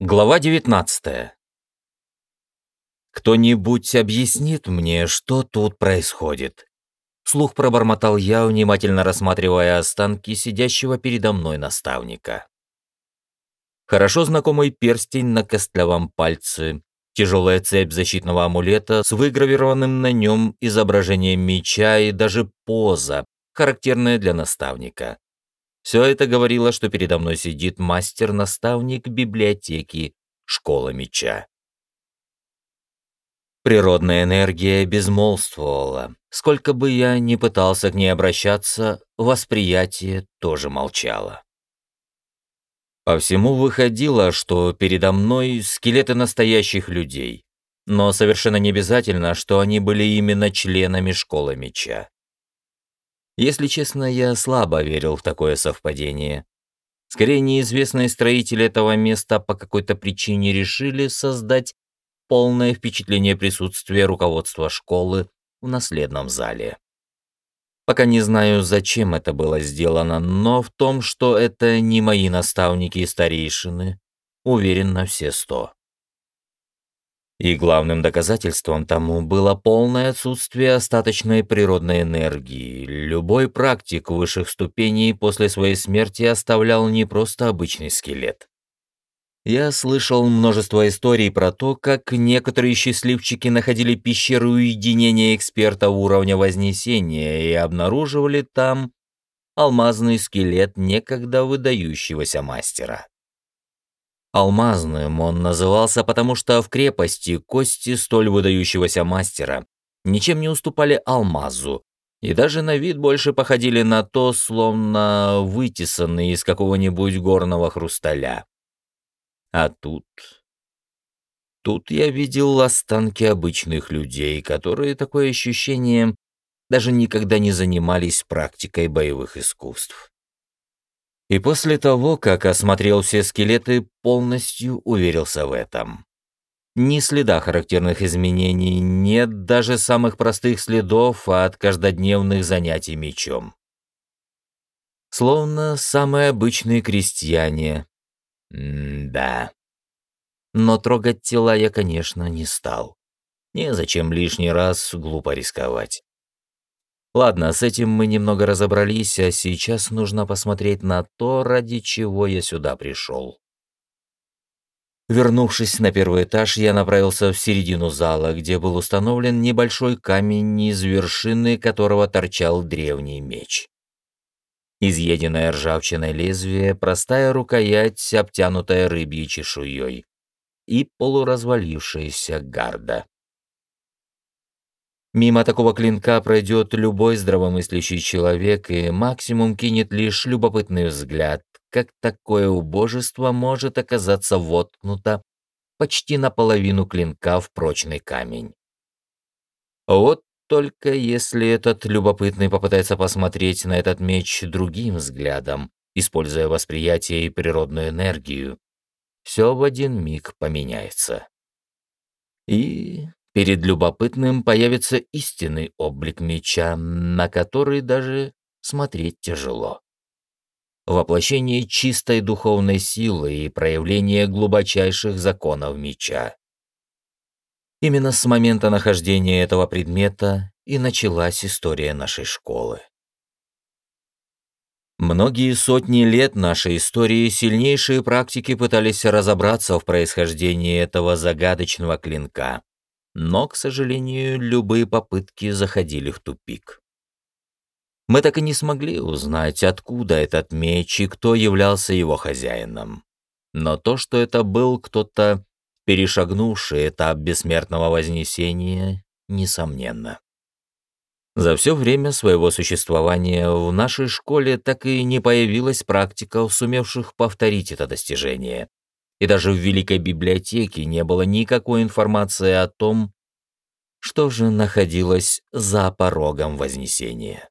Глава 19 «Кто-нибудь объяснит мне, что тут происходит?» Слух пробормотал я, внимательно рассматривая останки сидящего передо мной наставника. Хорошо знакомый перстень на костлявом пальце, тяжелая цепь защитного амулета с выгравированным на нем изображением меча и даже поза, характерная для наставника. Все это говорило, что передо мной сидит мастер-наставник библиотеки Школа Меча. Природная энергия безмолвствовала. Сколько бы я ни пытался к ней обращаться, восприятие тоже молчало. По всему выходило, что передо мной скелеты настоящих людей, но совершенно не обязательно, что они были именно членами Школы Меча. Если честно, я слабо верил в такое совпадение. Скорее, неизвестные строители этого места по какой-то причине решили создать полное впечатление присутствия руководства школы в наследном зале. Пока не знаю, зачем это было сделано, но в том, что это не мои наставники и старейшины, уверен на все сто. И главным доказательством тому было полное отсутствие остаточной природной энергии. Любой практик высших ступеней после своей смерти оставлял не просто обычный скелет. Я слышал множество историй про то, как некоторые счастливчики находили пещеру уединения эксперта уровня Вознесения и обнаруживали там алмазный скелет некогда выдающегося мастера. Алмазным он назывался, потому что в крепости кости столь выдающегося мастера ничем не уступали алмазу, и даже на вид больше походили на то, словно вытесанные из какого-нибудь горного хрусталя. А тут... Тут я видел останки обычных людей, которые, такое ощущение, даже никогда не занимались практикой боевых искусств. И после того, как осмотрел все скелеты, полностью уверился в этом. Ни следа характерных изменений, нет даже самых простых следов от каждодневных занятий мечом. Словно самые обычные крестьяне. М-да. Но трогать тела я, конечно, не стал. Незачем лишний раз глупо рисковать. Ладно, с этим мы немного разобрались, а сейчас нужно посмотреть на то, ради чего я сюда пришел. Вернувшись на первый этаж, я направился в середину зала, где был установлен небольшой камень, из вершины которого торчал древний меч. Изъеденное ржавчиной лезвие, простая рукоять, обтянутая рыбьей чешуей, и полуразвалившаяся гарда. Мимо такого клинка пройдет любой здравомыслящий человек и максимум кинет лишь любопытный взгляд, как такое убожество может оказаться воткнуто почти наполовину клинка в прочный камень. Вот только если этот любопытный попытается посмотреть на этот меч другим взглядом, используя восприятие и природную энергию, все в один миг поменяется. И Перед любопытным появится истинный облик меча, на который даже смотреть тяжело. Воплощение чистой духовной силы и проявление глубочайших законов меча. Именно с момента нахождения этого предмета и началась история нашей школы. Многие сотни лет нашей истории сильнейшие практики пытались разобраться в происхождении этого загадочного клинка, но, к сожалению, любые попытки заходили в тупик. Мы так и не смогли узнать, откуда этот меч и кто являлся его хозяином. Но то, что это был кто-то, перешагнувший этап бессмертного вознесения, несомненно. За все время своего существования в нашей школе так и не появилась практика, сумевших повторить это достижение и даже в Великой библиотеке не было никакой информации о том, что же находилось за порогом Вознесения.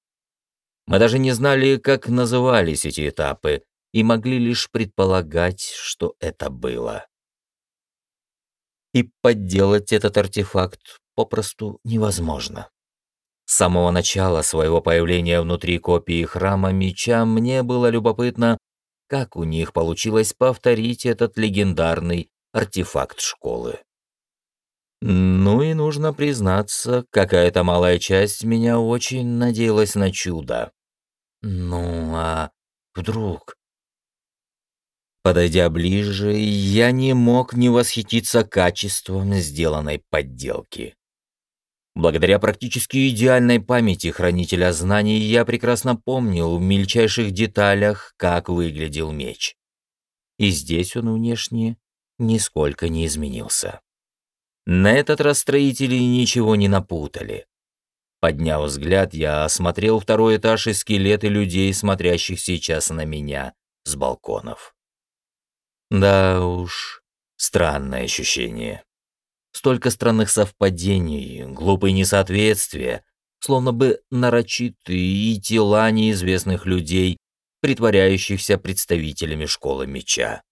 Мы даже не знали, как назывались эти этапы, и могли лишь предполагать, что это было. И подделать этот артефакт попросту невозможно. С самого начала своего появления внутри копии храма меча мне было любопытно, как у них получилось повторить этот легендарный артефакт школы. Ну и нужно признаться, какая-то малая часть меня очень надеялась на чудо. Ну а вдруг? Подойдя ближе, я не мог не восхититься качеством сделанной подделки. Благодаря практически идеальной памяти хранителя знаний я прекрасно помнил в мельчайших деталях, как выглядел меч. И здесь он внешне нисколько не изменился. На этот раз строители ничего не напутали. Подняв взгляд, я осмотрел второй этаж и скелеты людей, смотрящих сейчас на меня с балконов. Да уж, странное ощущение. Столько странных совпадений, глупые несоответствия, словно бы нарочитые и тела неизвестных людей, притворяющихся представителями школы меча.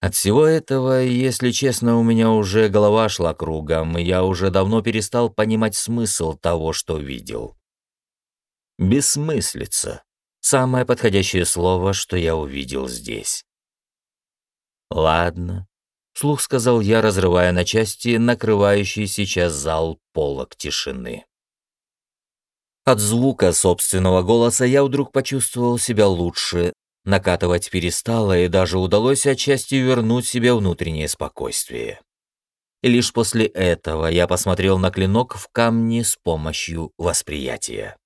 От всего этого, если честно, у меня уже голова шла кругом, и я уже давно перестал понимать смысл того, что видел. Бессмыслица. Самое подходящее слово, что я увидел здесь. Ладно, слух сказал я, разрывая на части накрывающий сейчас зал полок тишины. От звука собственного голоса я вдруг почувствовал себя лучше, Накатывать перестало, и даже удалось отчасти вернуть себе внутреннее спокойствие. И лишь после этого я посмотрел на клинок в камне с помощью восприятия.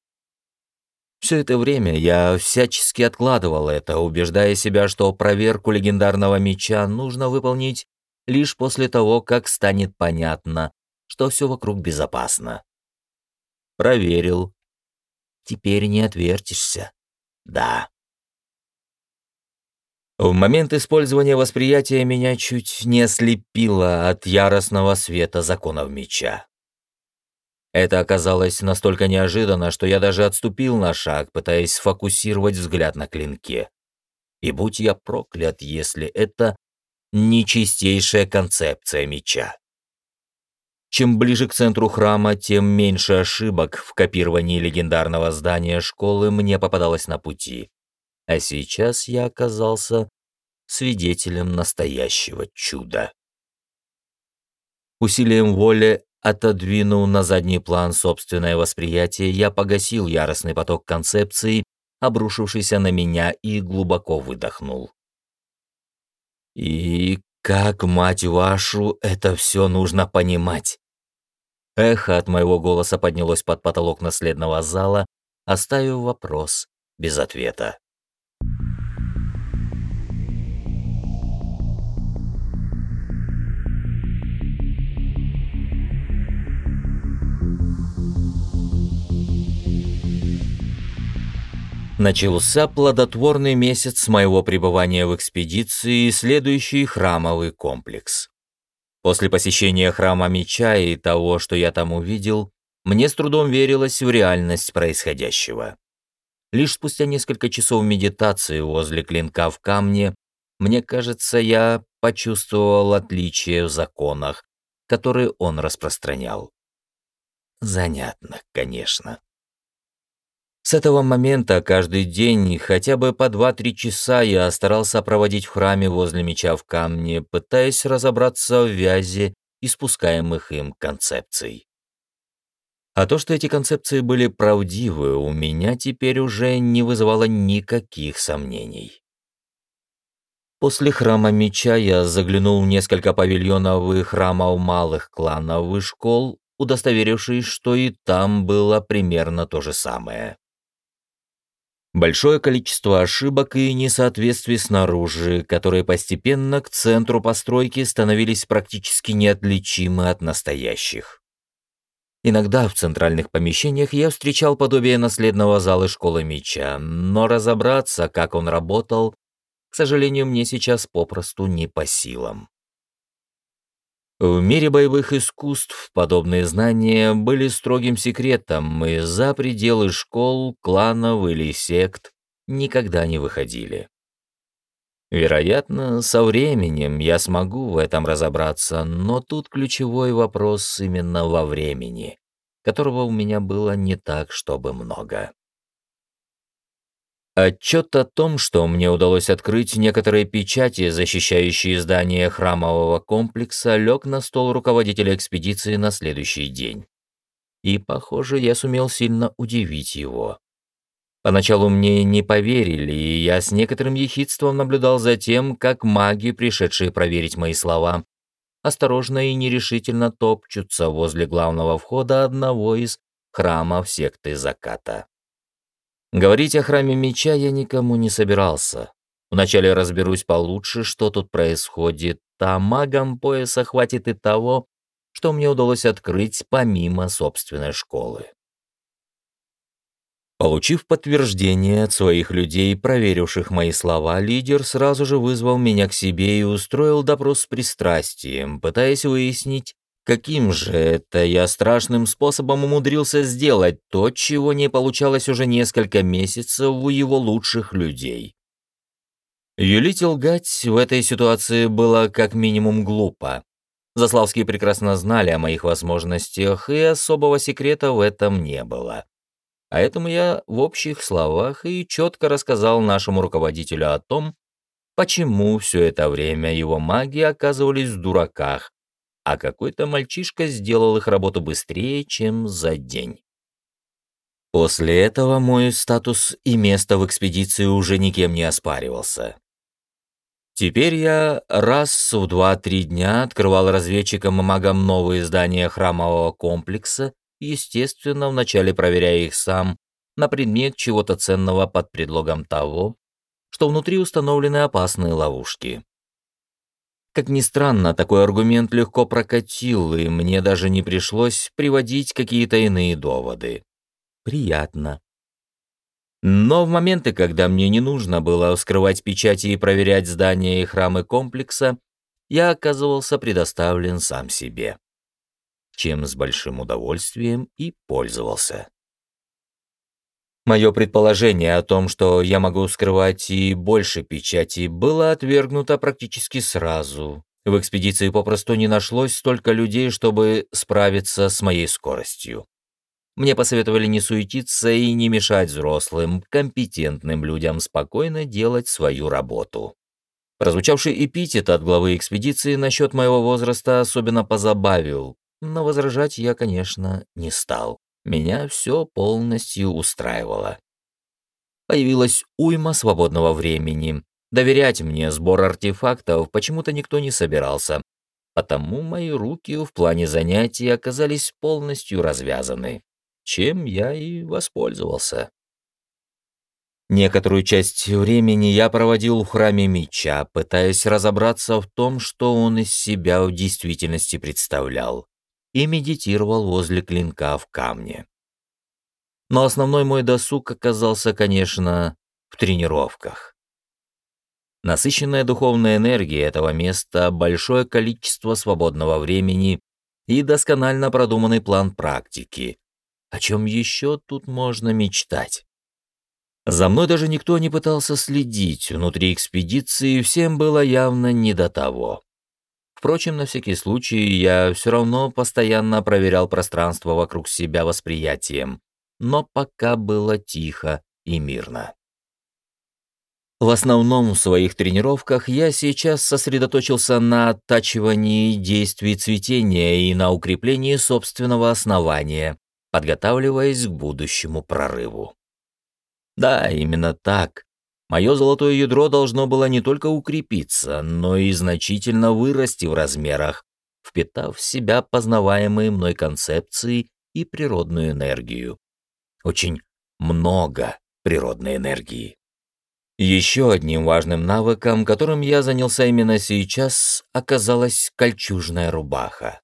Все это время я всячески откладывал это, убеждая себя, что проверку легендарного меча нужно выполнить лишь после того, как станет понятно, что все вокруг безопасно. Проверил. Теперь не отвертишься. Да. В момент использования восприятия меня чуть не ослепило от яростного света законов меча. Это оказалось настолько неожиданно, что я даже отступил на шаг, пытаясь сфокусировать взгляд на клинке. И будь я проклят, если это не чистейшая концепция меча. Чем ближе к центру храма, тем меньше ошибок в копировании легендарного здания школы мне попадалось на пути а сейчас я оказался свидетелем настоящего чуда. Усилием воли отодвинув на задний план собственное восприятие, я погасил яростный поток концепций, обрушившийся на меня, и глубоко выдохнул. И как, мать вашу, это все нужно понимать? Эхо от моего голоса поднялось под потолок наследного зала, оставив вопрос без ответа. Начался плодотворный месяц моего пребывания в экспедиции и следующий храмовый комплекс. После посещения храма меча и того, что я там увидел, мне с трудом верилось в реальность происходящего. Лишь спустя несколько часов медитации возле клинка в камне, мне кажется, я почувствовал отличие в законах, которые он распространял. Занятно, конечно. С этого момента каждый день хотя бы по 2-3 часа я старался проводить в храме возле меча в камне, пытаясь разобраться в вязи испускаемых им концепций. А то, что эти концепции были правдивы, у меня теперь уже не вызывало никаких сомнений. После храма меча я заглянул в несколько павильонов и храмов малых кланов и школ, удостоверившись, что и там было примерно то же самое. Большое количество ошибок и несоответствий снаружи, которые постепенно к центру постройки становились практически неотличимы от настоящих. Иногда в центральных помещениях я встречал подобие наследного зала школы меча, но разобраться, как он работал, к сожалению, мне сейчас попросту не по силам. В мире боевых искусств подобные знания были строгим секретом и за пределы школ, кланов или сект никогда не выходили. Вероятно, со временем я смогу в этом разобраться, но тут ключевой вопрос именно во времени, которого у меня было не так, чтобы много. Отчет о том, что мне удалось открыть некоторые печати, защищающие здание храмового комплекса, лег на стол руководителя экспедиции на следующий день. И, похоже, я сумел сильно удивить его. Поначалу мне не поверили, и я с некоторым ехидством наблюдал за тем, как маги, пришедшие проверить мои слова, осторожно и нерешительно топчутся возле главного входа одного из храмов секты заката. Говорить о храме меча я никому не собирался. Вначале разберусь получше, что тут происходит, а магам пояса хватит и того, что мне удалось открыть помимо собственной школы. Получив подтверждение от своих людей, проверивших мои слова, лидер сразу же вызвал меня к себе и устроил допрос с пристрастием, пытаясь выяснить, каким же это я страшным способом умудрился сделать то, чего не получалось уже несколько месяцев у его лучших людей. Юлить лгать в этой ситуации было как минимум глупо. Заславские прекрасно знали о моих возможностях, и особого секрета в этом не было. Поэтому я в общих словах и четко рассказал нашему руководителю о том, почему все это время его маги оказывались в дураках, а какой-то мальчишка сделал их работу быстрее, чем за день. После этого мой статус и место в экспедиции уже никем не оспаривался. Теперь я раз в два-три дня открывал разведчикам и магам новые здания храмового комплекса естественно, вначале проверяя их сам на предмет чего-то ценного под предлогом того, что внутри установлены опасные ловушки. Как ни странно, такой аргумент легко прокатил, и мне даже не пришлось приводить какие-то иные доводы. Приятно. Но в моменты, когда мне не нужно было вскрывать печати и проверять здания и храмы комплекса, я оказывался предоставлен сам себе чем с большим удовольствием и пользовался. Мое предположение о том, что я могу скрывать и больше печати, было отвергнуто практически сразу. В экспедиции попросту не нашлось столько людей, чтобы справиться с моей скоростью. Мне посоветовали не суетиться и не мешать взрослым, компетентным людям спокойно делать свою работу. Прозвучавший эпитет от главы экспедиции насчет моего возраста особенно позабавил, но возражать я, конечно, не стал. Меня все полностью устраивало. Появилась уйма свободного времени. Доверять мне сбор артефактов почему-то никто не собирался, потому мои руки в плане занятий оказались полностью развязаны, чем я и воспользовался. Некоторую часть времени я проводил в храме меча, пытаясь разобраться в том, что он из себя в действительности представлял и медитировал возле клинка в камне. Но основной мой досуг оказался, конечно, в тренировках. Насыщенная духовная энергия этого места, большое количество свободного времени и досконально продуманный план практики. О чем еще тут можно мечтать? За мной даже никто не пытался следить, внутри экспедиции всем было явно не до того. Впрочем, на всякий случай я все равно постоянно проверял пространство вокруг себя восприятием, но пока было тихо и мирно. В основном в своих тренировках я сейчас сосредоточился на оттачивании действий цветения и на укреплении собственного основания, подготавливаясь к будущему прорыву. Да, именно так. Мое золотое ядро должно было не только укрепиться, но и значительно вырасти в размерах, впитав в себя познаваемые мной концепции и природную энергию. Очень много природной энергии. Еще одним важным навыком, которым я занялся именно сейчас, оказалась кольчужная рубаха.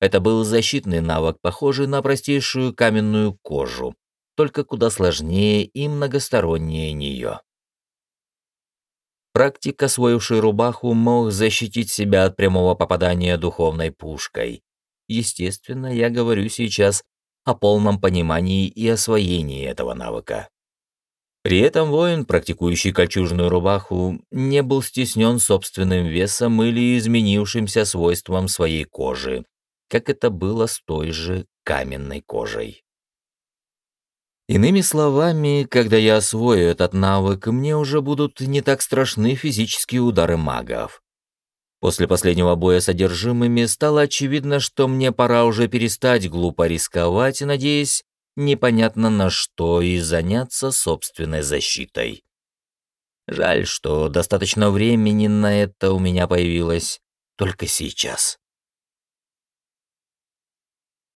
Это был защитный навык, похожий на простейшую каменную кожу, только куда сложнее и многостороннее нее. Практик, освоивший рубаху, мог защитить себя от прямого попадания духовной пушкой. Естественно, я говорю сейчас о полном понимании и освоении этого навыка. При этом воин, практикующий кольчужную рубаху, не был стеснен собственным весом или изменившимся свойством своей кожи, как это было с той же каменной кожей. Иными словами, когда я освою этот навык, мне уже будут не так страшны физические удары магов. После последнего боя с одержимыми стало очевидно, что мне пора уже перестать глупо рисковать, надеясь непонятно на что и заняться собственной защитой. Жаль, что достаточно времени на это у меня появилось только сейчас.